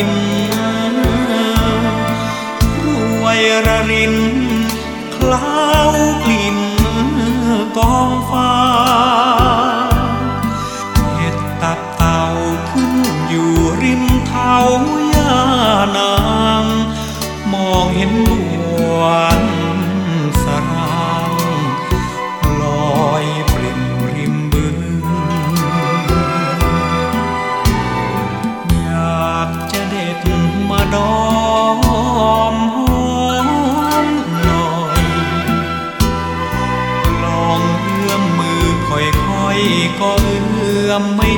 กิน รวยระรินคล้าวกลิ่นกองฟ้าเห็ดตับเต่าขึ้นอยู่ริมเท้าย่านาง มองเห็น มไม่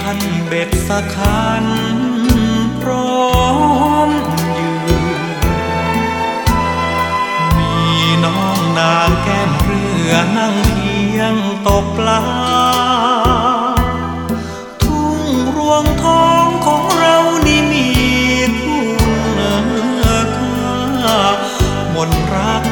ขั้นเบ็ดสะคันพร้อมยืน มีน้องนางแก้มเรือนั่งเพียงตกปลา ทุ่งรวงทองของเรานี่มีคุณค่าคมนรัก